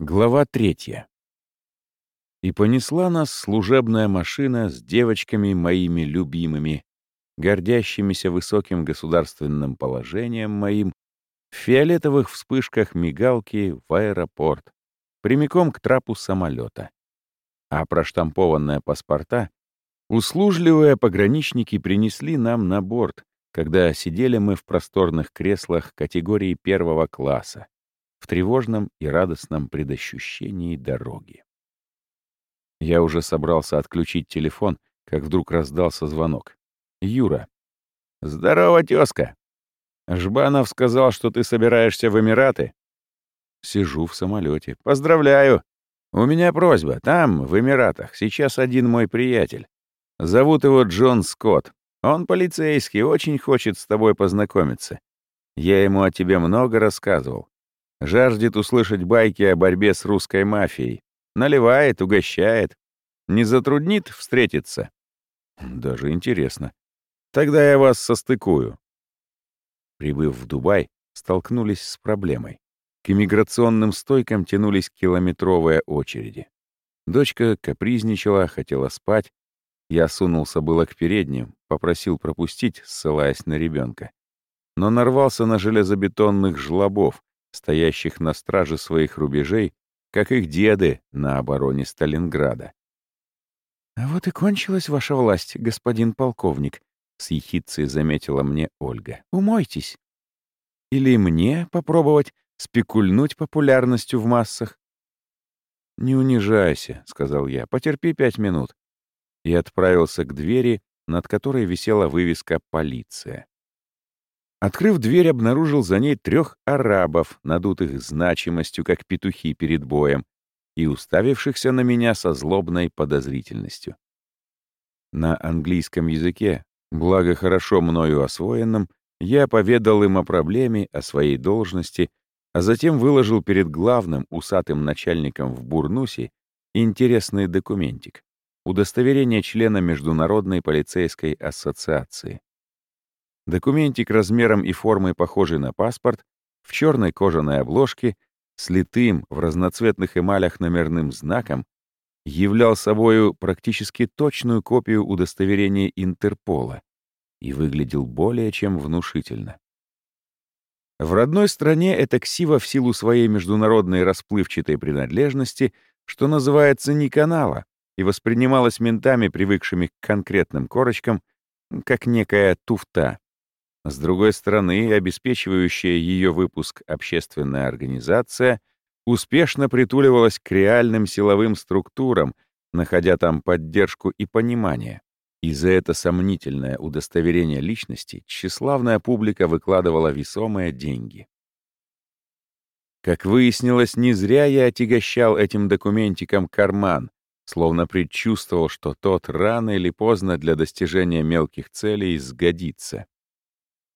Глава третья. И понесла нас служебная машина с девочками моими любимыми, гордящимися высоким государственным положением моим, в фиолетовых вспышках мигалки в аэропорт, прямиком к трапу самолета. А проштампованные паспорта услужливые пограничники принесли нам на борт, когда сидели мы в просторных креслах категории первого класса в тревожном и радостном предощущении дороги. Я уже собрался отключить телефон, как вдруг раздался звонок. «Юра». «Здорово, тезка!» «Жбанов сказал, что ты собираешься в Эмираты?» «Сижу в самолете. Поздравляю! У меня просьба. Там, в Эмиратах, сейчас один мой приятель. Зовут его Джон Скотт. Он полицейский, очень хочет с тобой познакомиться. Я ему о тебе много рассказывал. Жаждет услышать байки о борьбе с русской мафией. Наливает, угощает. Не затруднит встретиться? Даже интересно. Тогда я вас состыкую. Прибыв в Дубай, столкнулись с проблемой. К иммиграционным стойкам тянулись километровые очереди. Дочка капризничала, хотела спать. Я сунулся было к передним, попросил пропустить, ссылаясь на ребенка. Но нарвался на железобетонных жлобов, стоящих на страже своих рубежей, как их деды на обороне Сталинграда. «А вот и кончилась ваша власть, господин полковник», — с ехидцей заметила мне Ольга. «Умойтесь. Или мне попробовать спекульнуть популярностью в массах?» «Не унижайся», — сказал я, — «потерпи пять минут». И отправился к двери, над которой висела вывеска «Полиция». Открыв дверь, обнаружил за ней трех арабов, надутых значимостью, как петухи перед боем, и уставившихся на меня со злобной подозрительностью. На английском языке, благо хорошо мною освоенном, я поведал им о проблеме, о своей должности, а затем выложил перед главным усатым начальником в Бурнусе интересный документик — удостоверение члена Международной полицейской ассоциации. Документик размером и формой похожий на паспорт, в черной кожаной обложке, с литым в разноцветных эмалях номерным знаком, являл собою практически точную копию удостоверения Интерпола и выглядел более чем внушительно. В родной стране эта ксива в силу своей международной расплывчатой принадлежности, что называется, не канала, и воспринималась ментами, привыкшими к конкретным корочкам, как некая туфта. С другой стороны, обеспечивающая ее выпуск общественная организация успешно притуливалась к реальным силовым структурам, находя там поддержку и понимание. И за это сомнительное удостоверение личности тщеславная публика выкладывала весомые деньги. Как выяснилось, не зря я отягощал этим документиком карман, словно предчувствовал, что тот рано или поздно для достижения мелких целей сгодится.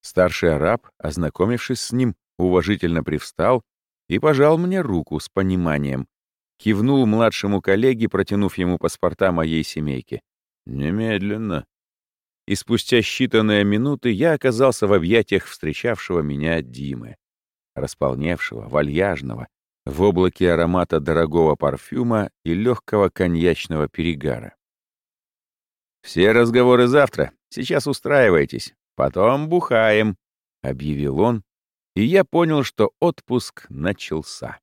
Старший араб, ознакомившись с ним, уважительно привстал и пожал мне руку с пониманием. Кивнул младшему коллеге, протянув ему паспорта моей семейки. «Немедленно». И спустя считанные минуты я оказался в объятиях встречавшего меня Димы, располневшего, вальяжного, в облаке аромата дорогого парфюма и легкого коньячного перегара. «Все разговоры завтра. Сейчас устраивайтесь. Потом бухаем», — объявил он, и я понял, что отпуск начался.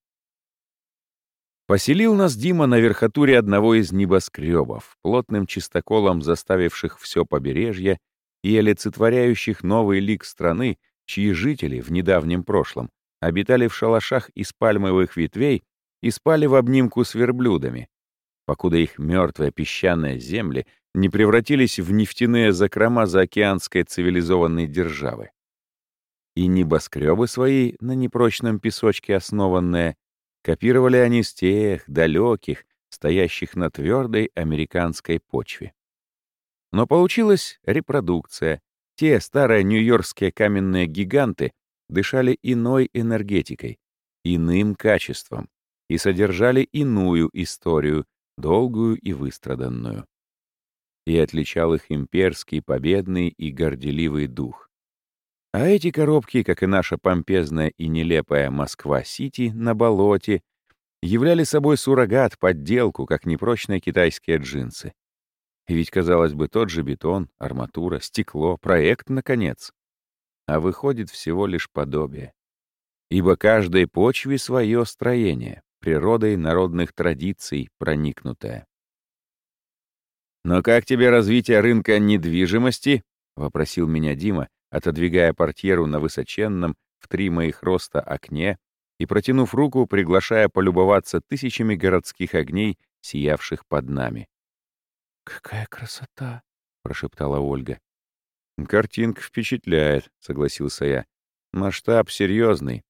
Поселил нас Дима на верхотуре одного из небоскребов, плотным чистоколом заставивших все побережье и олицетворяющих новый лик страны, чьи жители в недавнем прошлом обитали в шалашах из пальмовых ветвей и спали в обнимку с верблюдами, покуда их мертвые песчаные земли не превратились в нефтяные закрома заокеанской цивилизованной державы. И небоскребы свои, на непрочном песочке основанные, копировали они с тех далеких, стоящих на твердой американской почве. Но получилась репродукция. Те старые нью-йоркские каменные гиганты дышали иной энергетикой, иным качеством и содержали иную историю, долгую и выстраданную. И отличал их имперский, победный и горделивый дух. А эти коробки, как и наша помпезная и нелепая Москва-Сити на болоте, являли собой суррогат, подделку, как непрочные китайские джинсы. И ведь, казалось бы, тот же бетон, арматура, стекло, проект, наконец. А выходит всего лишь подобие. Ибо каждой почве свое строение, природой народных традиций проникнутое. «Но как тебе развитие рынка недвижимости?» — вопросил меня Дима, отодвигая портьеру на высоченном, в три моих роста окне и, протянув руку, приглашая полюбоваться тысячами городских огней, сиявших под нами. «Какая красота!» — прошептала Ольга. «Картинка впечатляет», — согласился я. «Масштаб серьезный.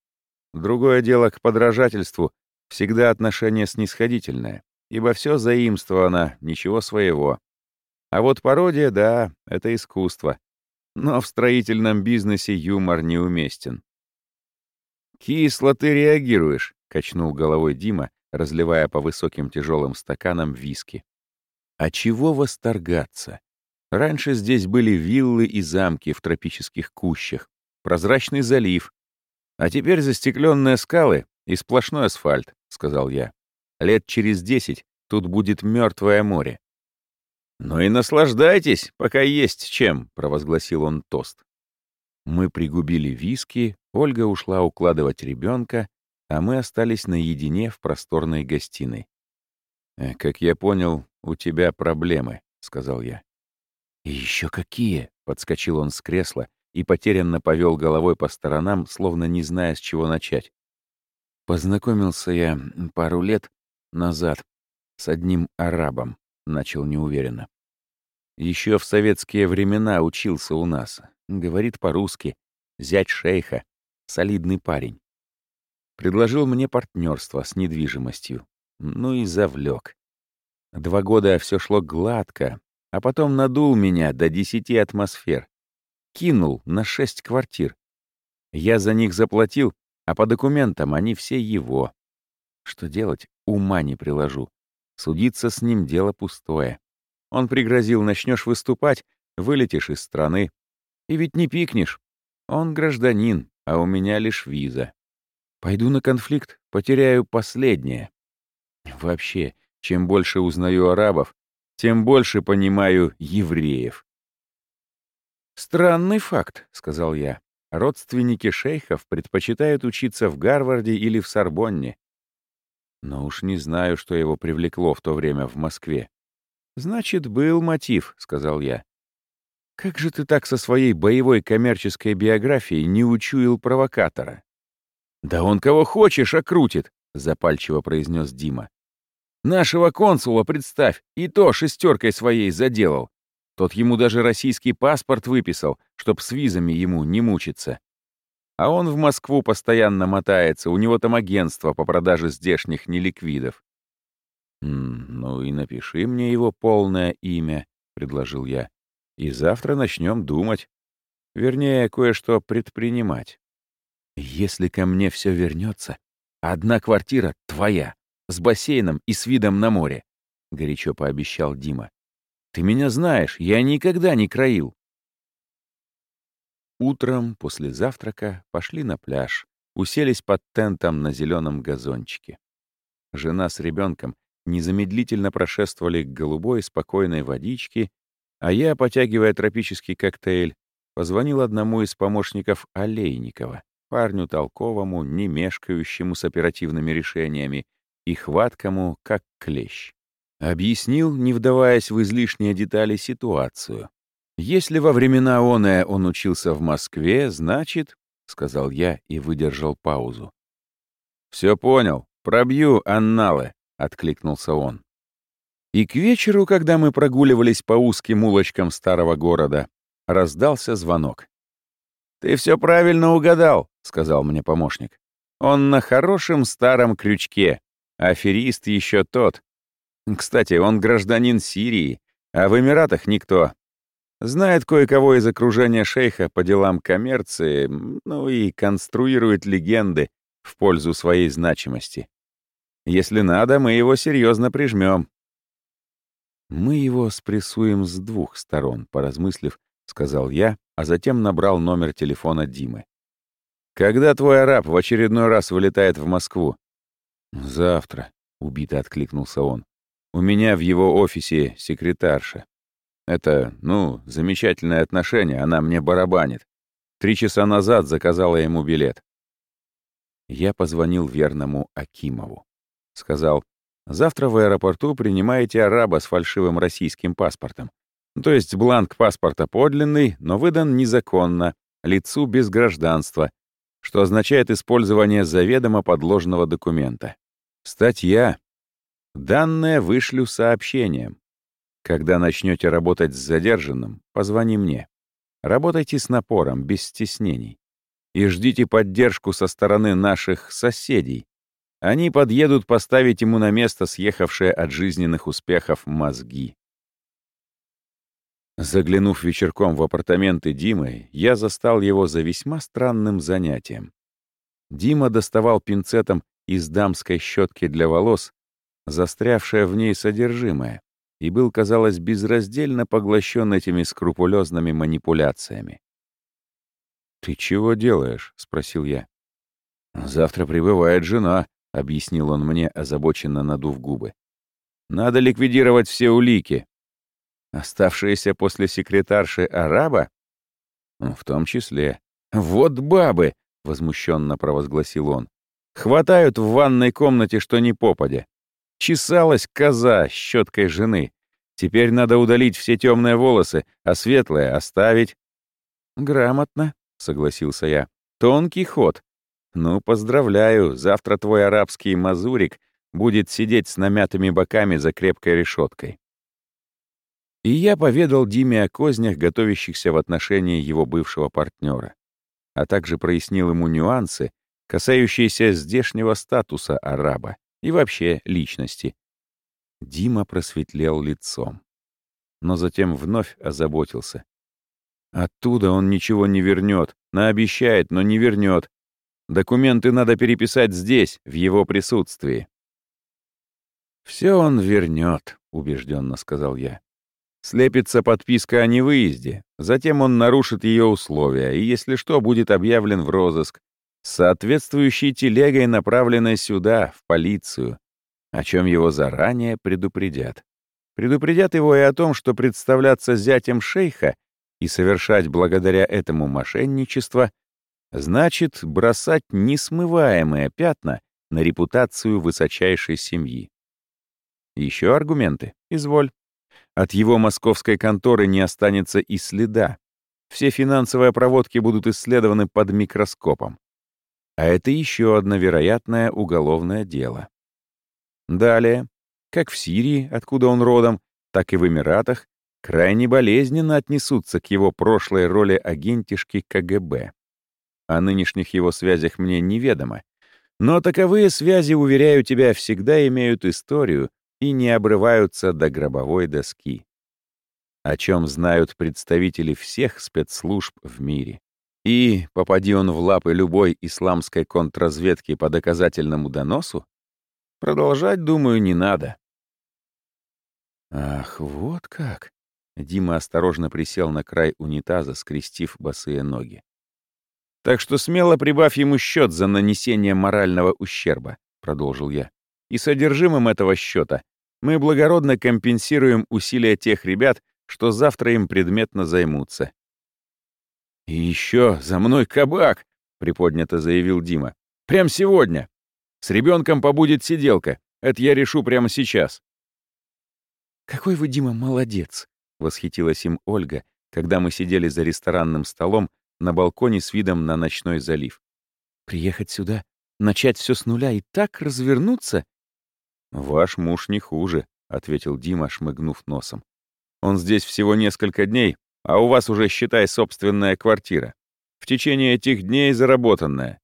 Другое дело к подражательству всегда отношение снисходительное, ибо все заимствовано, ничего своего. А вот пародия, да, это искусство. Но в строительном бизнесе юмор неуместен. «Кисло ты реагируешь», — качнул головой Дима, разливая по высоким тяжелым стаканам виски. А чего восторгаться? Раньше здесь были виллы и замки в тропических кущах, прозрачный залив. А теперь застекленные скалы и сплошной асфальт, — сказал я. Лет через десять тут будет мертвое море. «Ну и наслаждайтесь, пока есть чем», — провозгласил он тост. Мы пригубили виски, Ольга ушла укладывать ребенка, а мы остались наедине в просторной гостиной. Э, «Как я понял, у тебя проблемы», — сказал я. «И еще какие?» — подскочил он с кресла и потерянно повел головой по сторонам, словно не зная, с чего начать. Познакомился я пару лет назад с одним арабом, начал неуверенно. Еще в советские времена учился у нас. Говорит по-русски. Зять шейха. Солидный парень. Предложил мне партнерство с недвижимостью. Ну и завлек. Два года все шло гладко, а потом надул меня до десяти атмосфер. Кинул на шесть квартир. Я за них заплатил, а по документам они все его. Что делать, ума не приложу. Судиться с ним дело пустое. Он пригрозил, начнешь выступать, вылетишь из страны. И ведь не пикнешь. Он гражданин, а у меня лишь виза. Пойду на конфликт, потеряю последнее. Вообще, чем больше узнаю арабов, тем больше понимаю евреев. «Странный факт», — сказал я. «Родственники шейхов предпочитают учиться в Гарварде или в Сорбонне. Но уж не знаю, что его привлекло в то время в Москве. «Значит, был мотив», — сказал я. «Как же ты так со своей боевой коммерческой биографией не учуял провокатора?» «Да он кого хочешь окрутит», — запальчиво произнес Дима. «Нашего консула, представь, и то шестеркой своей заделал. Тот ему даже российский паспорт выписал, чтоб с визами ему не мучиться. А он в Москву постоянно мотается, у него там агентство по продаже здешних неликвидов. «Ну и напиши мне его полное имя», — предложил я. «И завтра начнем думать. Вернее, кое-что предпринимать. Если ко мне все вернется, одна квартира твоя, с бассейном и с видом на море», — горячо пообещал Дима. «Ты меня знаешь, я никогда не краил». Утром после завтрака пошли на пляж, уселись под тентом на зеленом газончике. Жена с ребенком незамедлительно прошествовали к голубой спокойной водичке, а я, потягивая тропический коктейль, позвонил одному из помощников Олейникова, парню толковому, не мешкающему с оперативными решениями и хваткому, как клещ. Объяснил, не вдаваясь в излишние детали, ситуацию. «Если во времена оное он учился в Москве, значит...» — сказал я и выдержал паузу. «Все понял. Пробью анналы откликнулся он. И к вечеру, когда мы прогуливались по узким улочкам старого города, раздался звонок. «Ты все правильно угадал», — сказал мне помощник. «Он на хорошем старом крючке. Аферист еще тот. Кстати, он гражданин Сирии, а в Эмиратах никто. Знает кое-кого из окружения шейха по делам коммерции, ну и конструирует легенды в пользу своей значимости. Если надо, мы его серьезно прижмем. Мы его спрессуем с двух сторон, поразмыслив, сказал я, а затем набрал номер телефона Димы. Когда твой араб в очередной раз вылетает в Москву? «Завтра», — убито откликнулся он. «У меня в его офисе секретарша. Это, ну, замечательное отношение, она мне барабанит. Три часа назад заказала ему билет». Я позвонил верному Акимову. Сказал, «Завтра в аэропорту принимаете араба с фальшивым российским паспортом. То есть бланк паспорта подлинный, но выдан незаконно, лицу без гражданства, что означает использование заведомо подложного документа. Статья. Данные вышлю сообщением. Когда начнете работать с задержанным, позвони мне. Работайте с напором, без стеснений. И ждите поддержку со стороны наших соседей. Они подъедут поставить ему на место съехавшие от жизненных успехов мозги. Заглянув вечерком в апартаменты Димы, я застал его за весьма странным занятием. Дима доставал пинцетом из дамской щетки для волос, застрявшее в ней содержимое, и был, казалось, безраздельно поглощен этими скрупулезными манипуляциями. «Ты чего делаешь?» — спросил я. «Завтра прибывает жена», — объяснил он мне, озабоченно надув губы. «Надо ликвидировать все улики, Оставшиеся после секретарши араба? В том числе. «Вот бабы!» — возмущенно провозгласил он. «Хватают в ванной комнате, что ни попадя. Чесалась коза щеткой жены. Теперь надо удалить все темные волосы, а светлые оставить». «Грамотно», — согласился я. «Тонкий ход. Ну, поздравляю, завтра твой арабский мазурик будет сидеть с намятыми боками за крепкой решеткой. И я поведал Диме о кознях, готовящихся в отношении его бывшего партнера, а также прояснил ему нюансы, касающиеся здешнего статуса араба и вообще личности. Дима просветлел лицом, но затем вновь озаботился. Оттуда он ничего не вернет, наобещает, но не вернет. Документы надо переписать здесь, в его присутствии. «Все он вернет», — убежденно сказал я. Слепится подписка о невыезде, затем он нарушит ее условия и, если что, будет объявлен в розыск, соответствующей телегой, направленной сюда, в полицию, о чем его заранее предупредят. Предупредят его и о том, что представляться зятем шейха и совершать благодаря этому мошенничество значит бросать несмываемые пятна на репутацию высочайшей семьи. Еще аргументы? Изволь. От его московской конторы не останется и следа. Все финансовые проводки будут исследованы под микроскопом. А это еще одно вероятное уголовное дело. Далее, как в Сирии, откуда он родом, так и в Эмиратах, крайне болезненно отнесутся к его прошлой роли агентишки КГБ. О нынешних его связях мне неведомо, но таковые связи, уверяю тебя, всегда имеют историю, и не обрываются до гробовой доски. О чем знают представители всех спецслужб в мире. И, попади он в лапы любой исламской контрразведки по доказательному доносу, продолжать, думаю, не надо. Ах, вот как! Дима осторожно присел на край унитаза, скрестив босые ноги. «Так что смело прибавь ему счет за нанесение морального ущерба», — продолжил я. «И содержимым этого счета мы благородно компенсируем усилия тех ребят, что завтра им предметно займутся. «И еще за мной кабак!» — приподнято заявил Дима. «Прям сегодня! С ребенком побудет сиделка. Это я решу прямо сейчас». «Какой вы, Дима, молодец!» — восхитилась им Ольга, когда мы сидели за ресторанным столом на балконе с видом на ночной залив. «Приехать сюда, начать все с нуля и так развернуться, «Ваш муж не хуже», — ответил Дима, шмыгнув носом. «Он здесь всего несколько дней, а у вас уже, считай, собственная квартира. В течение этих дней заработанная».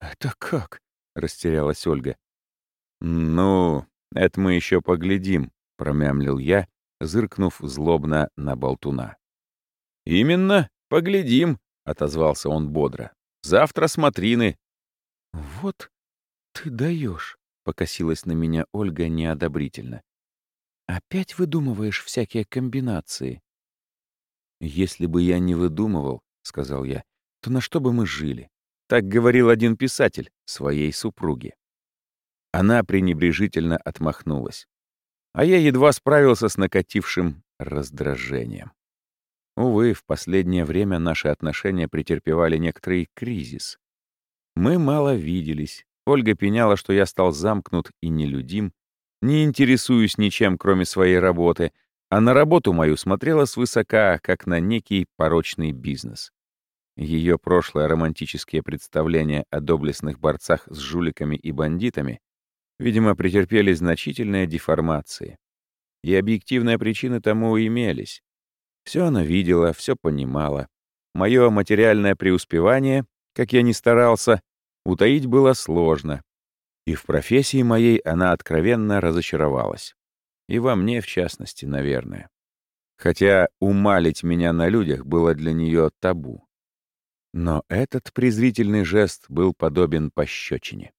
«Это как?» — растерялась Ольга. «Ну, это мы еще поглядим», — промямлил я, зыркнув злобно на болтуна. «Именно, поглядим», — отозвался он бодро. «Завтра смотрины». «Вот ты даешь. — покосилась на меня Ольга неодобрительно. «Опять выдумываешь всякие комбинации?» «Если бы я не выдумывал, — сказал я, — то на что бы мы жили? Так говорил один писатель своей супруге. Она пренебрежительно отмахнулась. А я едва справился с накатившим раздражением. Увы, в последнее время наши отношения претерпевали некоторый кризис. Мы мало виделись. Ольга пеняла, что я стал замкнут и нелюдим, не интересуюсь ничем, кроме своей работы, а на работу мою смотрела свысока, как на некий порочный бизнес. Ее прошлое романтические представления о доблестных борцах с жуликами и бандитами, видимо, претерпели значительные деформации. И объективные причины тому имелись. Все она видела, все понимала. Мое материальное преуспевание, как я ни старался, утаить было сложно. И в профессии моей она откровенно разочаровалась. И во мне, в частности, наверное. Хотя умалить меня на людях было для нее табу. Но этот презрительный жест был подобен пощечине.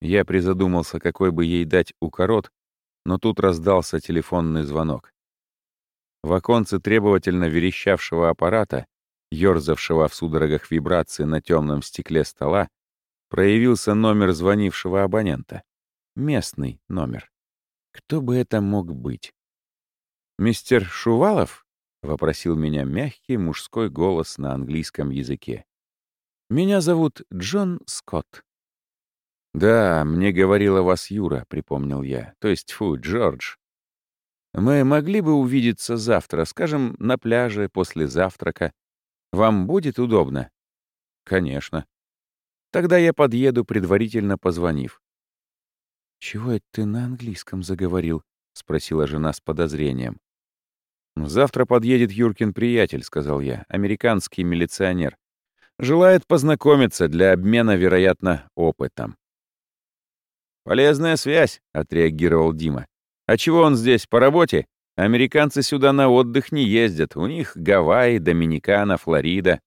Я призадумался, какой бы ей дать укорот, но тут раздался телефонный звонок. В оконце требовательно верещавшего аппарата, ёрзавшего в судорогах вибрации на темном стекле стола, проявился номер звонившего абонента. Местный номер. Кто бы это мог быть? «Мистер Шувалов?» — вопросил меня мягкий мужской голос на английском языке. «Меня зовут Джон Скотт». «Да, мне говорила вас Юра», — припомнил я. «То есть, фу, Джордж. Мы могли бы увидеться завтра, скажем, на пляже после завтрака. Вам будет удобно?» «Конечно». «Тогда я подъеду, предварительно позвонив». «Чего это ты на английском заговорил?» — спросила жена с подозрением. «Завтра подъедет Юркин приятель», — сказал я, — «американский милиционер. Желает познакомиться для обмена, вероятно, опытом». «Полезная связь», — отреагировал Дима. «А чего он здесь, по работе? Американцы сюда на отдых не ездят. У них Гавайи, Доминикана, Флорида».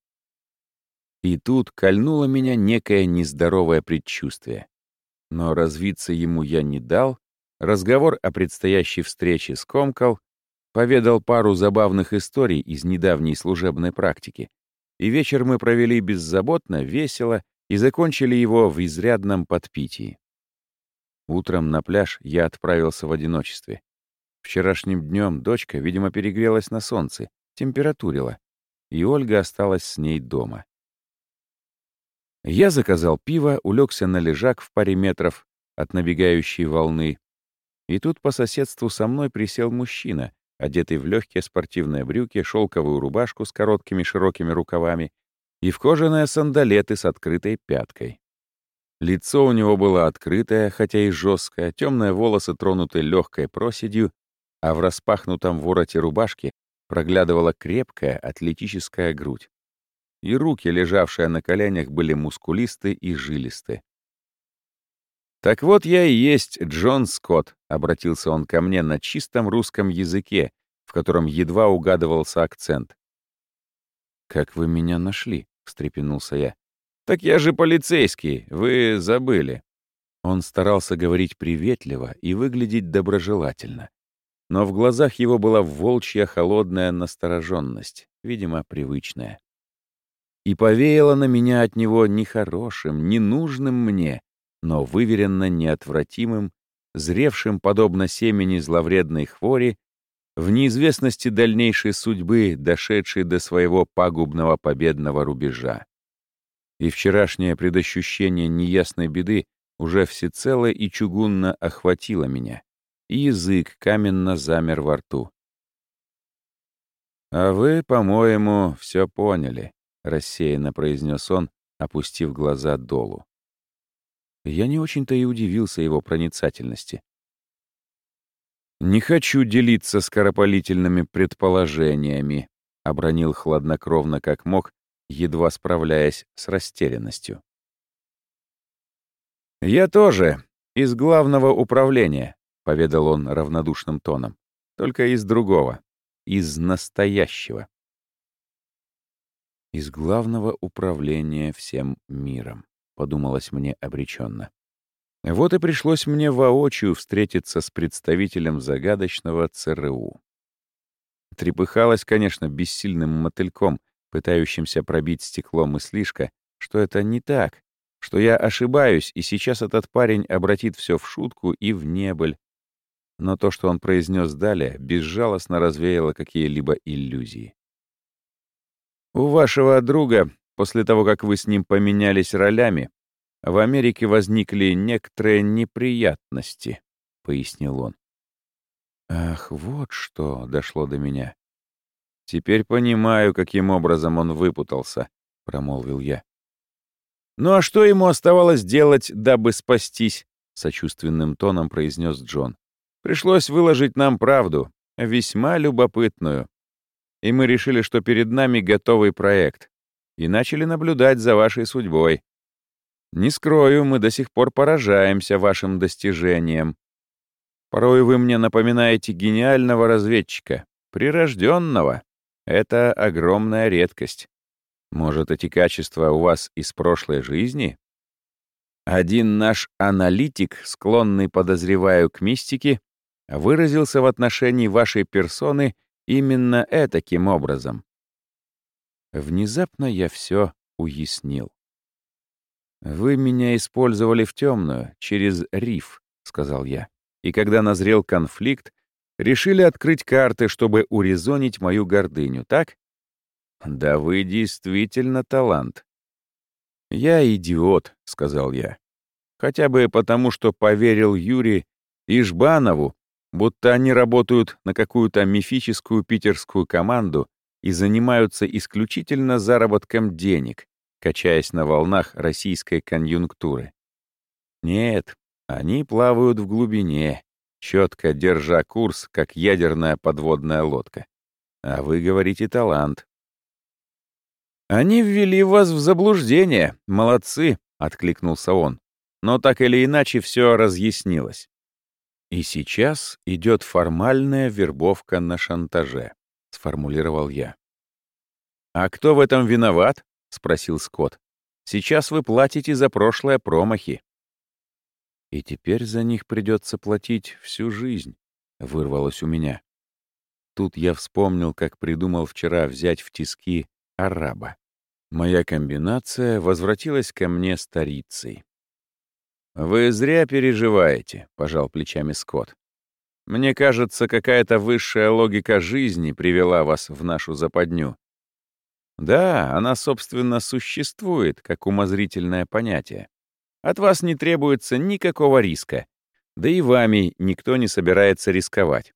И тут кольнуло меня некое нездоровое предчувствие. Но развиться ему я не дал, разговор о предстоящей встрече скомкал, поведал пару забавных историй из недавней служебной практики, и вечер мы провели беззаботно, весело и закончили его в изрядном подпитии. Утром на пляж я отправился в одиночестве. Вчерашним днем дочка, видимо, перегрелась на солнце, температурила, и Ольга осталась с ней дома. Я заказал пиво, улегся на лежак в паре метров от набегающей волны. И тут по соседству со мной присел мужчина, одетый в легкие спортивные брюки, шелковую рубашку с короткими широкими рукавами и в кожаные сандалеты с открытой пяткой. Лицо у него было открытое, хотя и жесткое, темные волосы тронуты легкой проседью, а в распахнутом вороте рубашки проглядывала крепкая атлетическая грудь и руки, лежавшие на коленях, были мускулисты и жилисты. «Так вот я и есть Джон Скотт», — обратился он ко мне на чистом русском языке, в котором едва угадывался акцент. «Как вы меня нашли?» — встрепенулся я. «Так я же полицейский, вы забыли». Он старался говорить приветливо и выглядеть доброжелательно. Но в глазах его была волчья холодная настороженность, видимо, привычная и повеяло на меня от него нехорошим, ненужным мне, но выверенно неотвратимым, зревшим, подобно семени зловредной хвори, в неизвестности дальнейшей судьбы, дошедшей до своего пагубного победного рубежа. И вчерашнее предощущение неясной беды уже всецело и чугунно охватило меня, и язык каменно замер во рту. «А вы, по-моему, все поняли», — рассеянно произнес он, опустив глаза долу. Я не очень-то и удивился его проницательности. «Не хочу делиться скоропалительными предположениями», — обронил хладнокровно как мог, едва справляясь с растерянностью. «Я тоже, из главного управления», — поведал он равнодушным тоном, — «только из другого, из настоящего» из главного управления всем миром, подумалось мне обреченно. Вот и пришлось мне воочию встретиться с представителем загадочного ЦРУ. Трепыхалась, конечно, бессильным мотыльком, пытающимся пробить стекло мыслишка, что это не так, что я ошибаюсь, и сейчас этот парень обратит все в шутку и в небыль. Но то, что он произнес далее, безжалостно развеяло какие-либо иллюзии. У вашего друга, после того, как вы с ним поменялись ролями, в Америке возникли некоторые неприятности, — пояснил он. Ах, вот что дошло до меня. Теперь понимаю, каким образом он выпутался, — промолвил я. Ну а что ему оставалось делать, дабы спастись? — сочувственным тоном произнес Джон. Пришлось выложить нам правду, весьма любопытную и мы решили, что перед нами готовый проект, и начали наблюдать за вашей судьбой. Не скрою, мы до сих пор поражаемся вашим достижениям. Порой вы мне напоминаете гениального разведчика, прирожденного. Это огромная редкость. Может, эти качества у вас из прошлой жизни? Один наш аналитик, склонный, подозреваю, к мистике, выразился в отношении вашей персоны — Именно этаким образом. Внезапно я все уяснил. «Вы меня использовали в темную, через риф», — сказал я. «И когда назрел конфликт, решили открыть карты, чтобы урезонить мою гордыню, так? Да вы действительно талант». «Я идиот», — сказал я. «Хотя бы потому, что поверил Юре Ижбанову, будто они работают на какую-то мифическую питерскую команду и занимаются исключительно заработком денег, качаясь на волнах российской конъюнктуры. Нет, они плавают в глубине, четко держа курс, как ядерная подводная лодка. А вы говорите талант. «Они ввели вас в заблуждение, молодцы», — откликнулся он. Но так или иначе все разъяснилось. «И сейчас идет формальная вербовка на шантаже», — сформулировал я. «А кто в этом виноват?» — спросил Скотт. «Сейчас вы платите за прошлое промахи». «И теперь за них придется платить всю жизнь», — вырвалось у меня. Тут я вспомнил, как придумал вчера взять в тиски араба. Моя комбинация возвратилась ко мне старицей. «Вы зря переживаете», — пожал плечами Скотт. «Мне кажется, какая-то высшая логика жизни привела вас в нашу западню. Да, она, собственно, существует, как умозрительное понятие. От вас не требуется никакого риска, да и вами никто не собирается рисковать.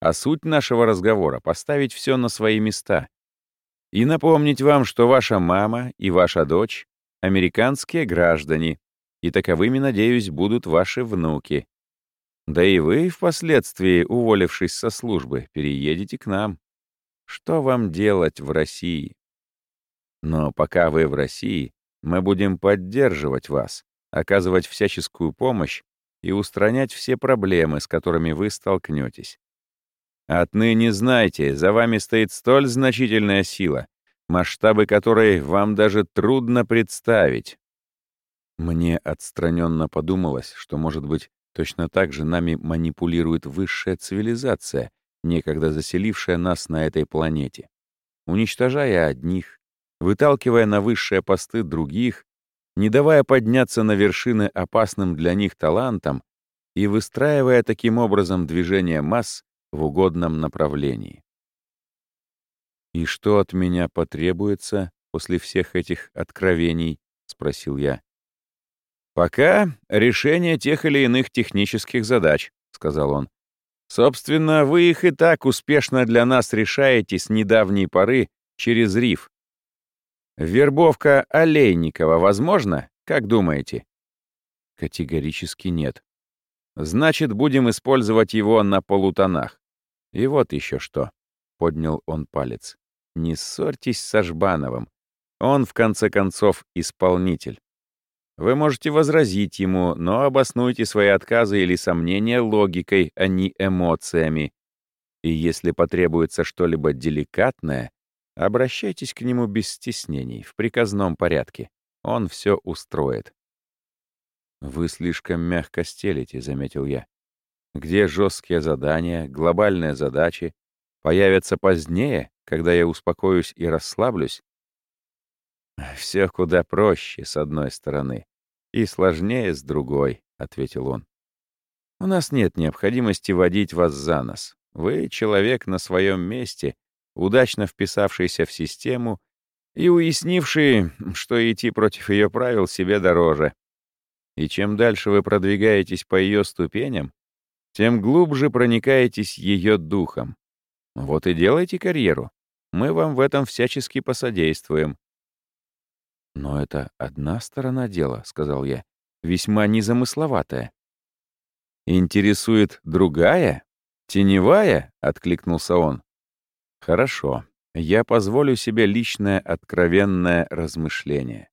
А суть нашего разговора — поставить все на свои места. И напомнить вам, что ваша мама и ваша дочь — американские граждане, и таковыми, надеюсь, будут ваши внуки. Да и вы, впоследствии, уволившись со службы, переедете к нам. Что вам делать в России? Но пока вы в России, мы будем поддерживать вас, оказывать всяческую помощь и устранять все проблемы, с которыми вы столкнетесь. Отныне знайте, за вами стоит столь значительная сила, масштабы которой вам даже трудно представить. Мне отстраненно подумалось, что, может быть, точно так же нами манипулирует высшая цивилизация, некогда заселившая нас на этой планете. Уничтожая одних, выталкивая на высшие посты других, не давая подняться на вершины опасным для них талантам и выстраивая таким образом движение масс в угодном направлении. «И что от меня потребуется после всех этих откровений?» — спросил я. «Пока решение тех или иных технических задач», — сказал он. «Собственно, вы их и так успешно для нас решаете с недавней поры через риф. Вербовка Олейникова возможно, как думаете?» «Категорически нет. Значит, будем использовать его на полутонах. И вот еще что», — поднял он палец. «Не ссорьтесь с Жбановым. Он, в конце концов, исполнитель. Вы можете возразить ему, но обоснуйте свои отказы или сомнения логикой, а не эмоциями. И если потребуется что-либо деликатное, обращайтесь к нему без стеснений, в приказном порядке. Он все устроит. «Вы слишком мягко стелите», — заметил я. «Где жесткие задания, глобальные задачи появятся позднее, когда я успокоюсь и расслаблюсь?» Все куда проще, с одной стороны. «И сложнее с другой», — ответил он. «У нас нет необходимости водить вас за нос. Вы человек на своем месте, удачно вписавшийся в систему и уяснивший, что идти против ее правил себе дороже. И чем дальше вы продвигаетесь по ее ступеням, тем глубже проникаетесь ее духом. Вот и делайте карьеру. Мы вам в этом всячески посодействуем. «Но это одна сторона дела», — сказал я, — «весьма незамысловатая». «Интересует другая? Теневая?» — откликнулся он. «Хорошо, я позволю себе личное откровенное размышление.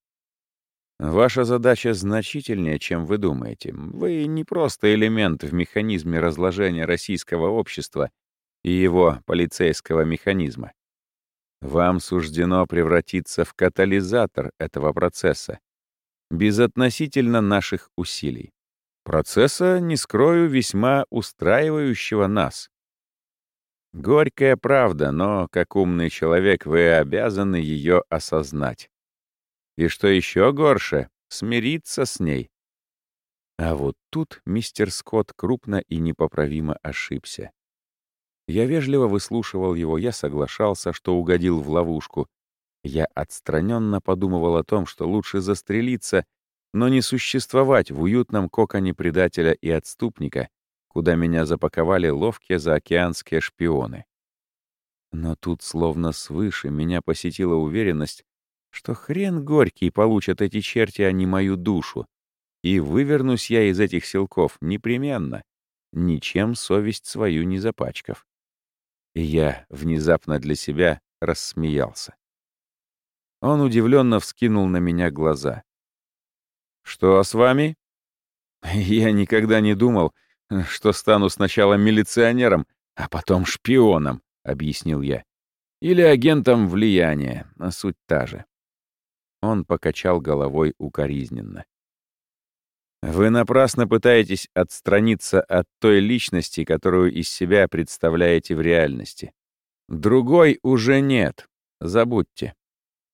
Ваша задача значительнее, чем вы думаете. Вы не просто элемент в механизме разложения российского общества и его полицейского механизма. Вам суждено превратиться в катализатор этого процесса, безотносительно наших усилий. Процесса, не скрою, весьма устраивающего нас. Горькая правда, но, как умный человек, вы обязаны ее осознать. И что еще горше — смириться с ней. А вот тут мистер Скотт крупно и непоправимо ошибся. Я вежливо выслушивал его, я соглашался, что угодил в ловушку. Я отстраненно подумывал о том, что лучше застрелиться, но не существовать в уютном коконе предателя и отступника, куда меня запаковали ловкие заокеанские шпионы. Но тут словно свыше меня посетила уверенность, что хрен горький получат эти черти, а не мою душу. И вывернусь я из этих силков непременно, ничем совесть свою не запачкав. И я внезапно для себя рассмеялся. Он удивленно вскинул на меня глаза. «Что с вами?» «Я никогда не думал, что стану сначала милиционером, а потом шпионом», — объяснил я. «Или агентом влияния, а суть та же». Он покачал головой укоризненно. Вы напрасно пытаетесь отстраниться от той личности, которую из себя представляете в реальности. Другой уже нет. Забудьте.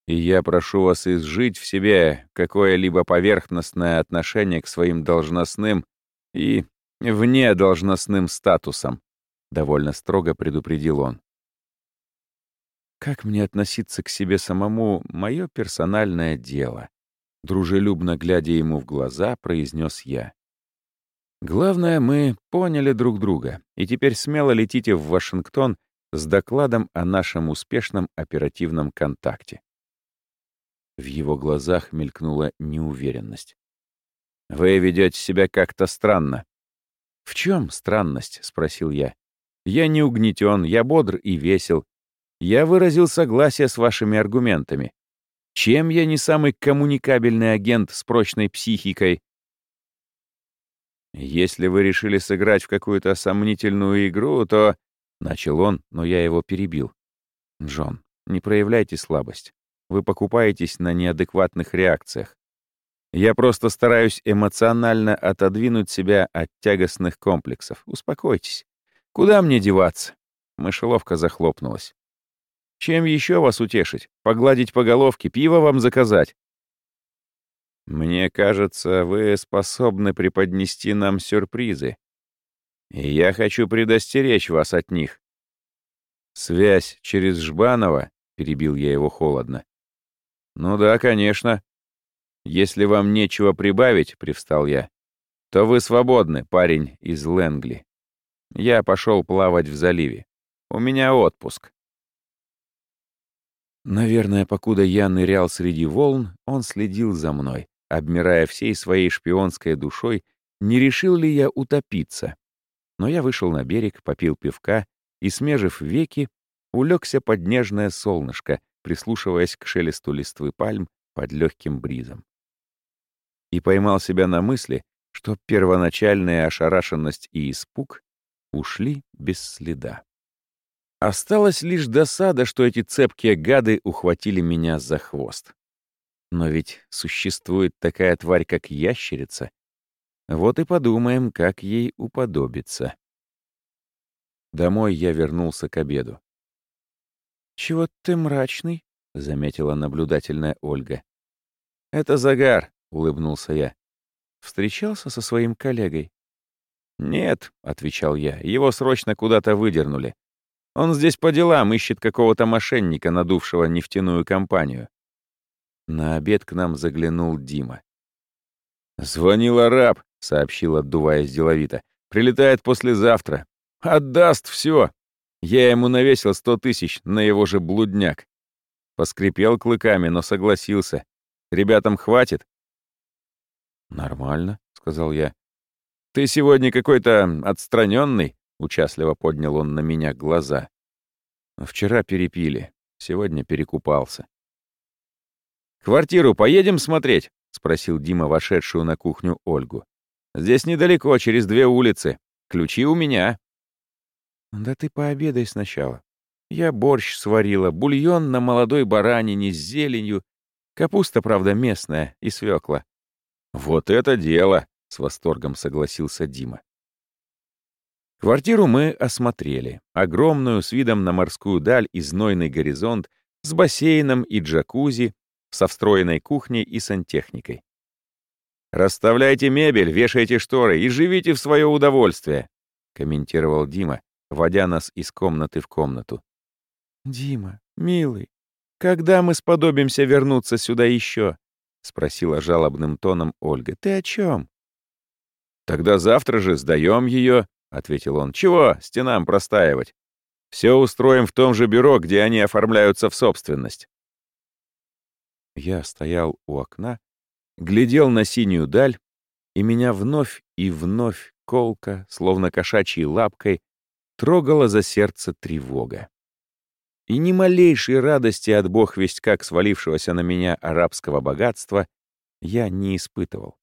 И я прошу вас изжить в себе какое-либо поверхностное отношение к своим должностным и вне должностным статусам, довольно строго предупредил он. Как мне относиться к себе самому — мое персональное дело. Дружелюбно глядя ему в глаза, произнес я. Главное, мы поняли друг друга, и теперь смело летите в Вашингтон с докладом о нашем успешном оперативном контакте. В его глазах мелькнула неуверенность. «Вы ведете себя как-то странно». «В чем странность?» — спросил я. «Я не угнетен, я бодр и весел. Я выразил согласие с вашими аргументами. Чем я не самый коммуникабельный агент с прочной психикой? Если вы решили сыграть в какую-то сомнительную игру, то... Начал он, но я его перебил. Джон, не проявляйте слабость. Вы покупаетесь на неадекватных реакциях. Я просто стараюсь эмоционально отодвинуть себя от тягостных комплексов. Успокойтесь. Куда мне деваться? Мышеловка захлопнулась. Чем еще вас утешить? Погладить по головке, пиво вам заказать? Мне кажется, вы способны преподнести нам сюрпризы. И я хочу предостеречь вас от них. Связь через Жбанова, перебил я его холодно. Ну да, конечно. Если вам нечего прибавить, привстал я, то вы свободны, парень из Лэнгли. Я пошел плавать в заливе. У меня отпуск. Наверное, покуда я нырял среди волн, он следил за мной, обмирая всей своей шпионской душой, не решил ли я утопиться. Но я вышел на берег, попил пивка и, смежив веки, улегся под нежное солнышко, прислушиваясь к шелесту листвы пальм под легким бризом. И поймал себя на мысли, что первоначальная ошарашенность и испуг ушли без следа. Осталась лишь досада, что эти цепкие гады ухватили меня за хвост. Но ведь существует такая тварь, как ящерица. Вот и подумаем, как ей уподобиться. Домой я вернулся к обеду. «Чего ты мрачный?» — заметила наблюдательная Ольга. «Это загар», — улыбнулся я. встречался со своим коллегой?» «Нет», — отвечал я, — «его срочно куда-то выдернули. Он здесь по делам ищет какого-то мошенника, надувшего нефтяную компанию». На обед к нам заглянул Дима. «Звонил араб», — сообщил, отдуваясь деловито. «Прилетает послезавтра. Отдаст все. Я ему навесил сто тысяч на его же блудняк. Поскрипел клыками, но согласился. Ребятам хватит?» «Нормально», — сказал я. «Ты сегодня какой-то отстраненный, участливо поднял он на меня глаза. «Вчера перепили, сегодня перекупался». «Квартиру поедем смотреть?» — спросил Дима вошедшую на кухню Ольгу. «Здесь недалеко, через две улицы. Ключи у меня». «Да ты пообедай сначала. Я борщ сварила, бульон на молодой баранине с зеленью, капуста, правда, местная и свекла. «Вот это дело!» — с восторгом согласился Дима. Квартиру мы осмотрели. Огромную, с видом на морскую даль и знойный горизонт, с бассейном и джакузи, со встроенной кухней и сантехникой. «Расставляйте мебель, вешайте шторы и живите в свое удовольствие», — комментировал Дима, водя нас из комнаты в комнату. «Дима, милый, когда мы сподобимся вернуться сюда еще?» — спросила жалобным тоном Ольга. «Ты о чем?» «Тогда завтра же сдаем ее», — ответил он. «Чего стенам простаивать? Все устроим в том же бюро, где они оформляются в собственность». Я стоял у окна, глядел на синюю даль, и меня вновь и вновь колка, словно кошачьей лапкой, трогала за сердце тревога и ни малейшей радости от бог весть как свалившегося на меня арабского богатства я не испытывал.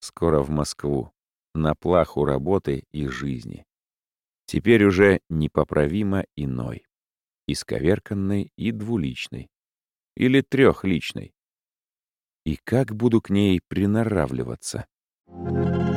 Скоро в Москву, на плаху работы и жизни. Теперь уже непоправимо иной, исковерканной и двуличной, или трехличной. И как буду к ней приноравливаться? Thank you.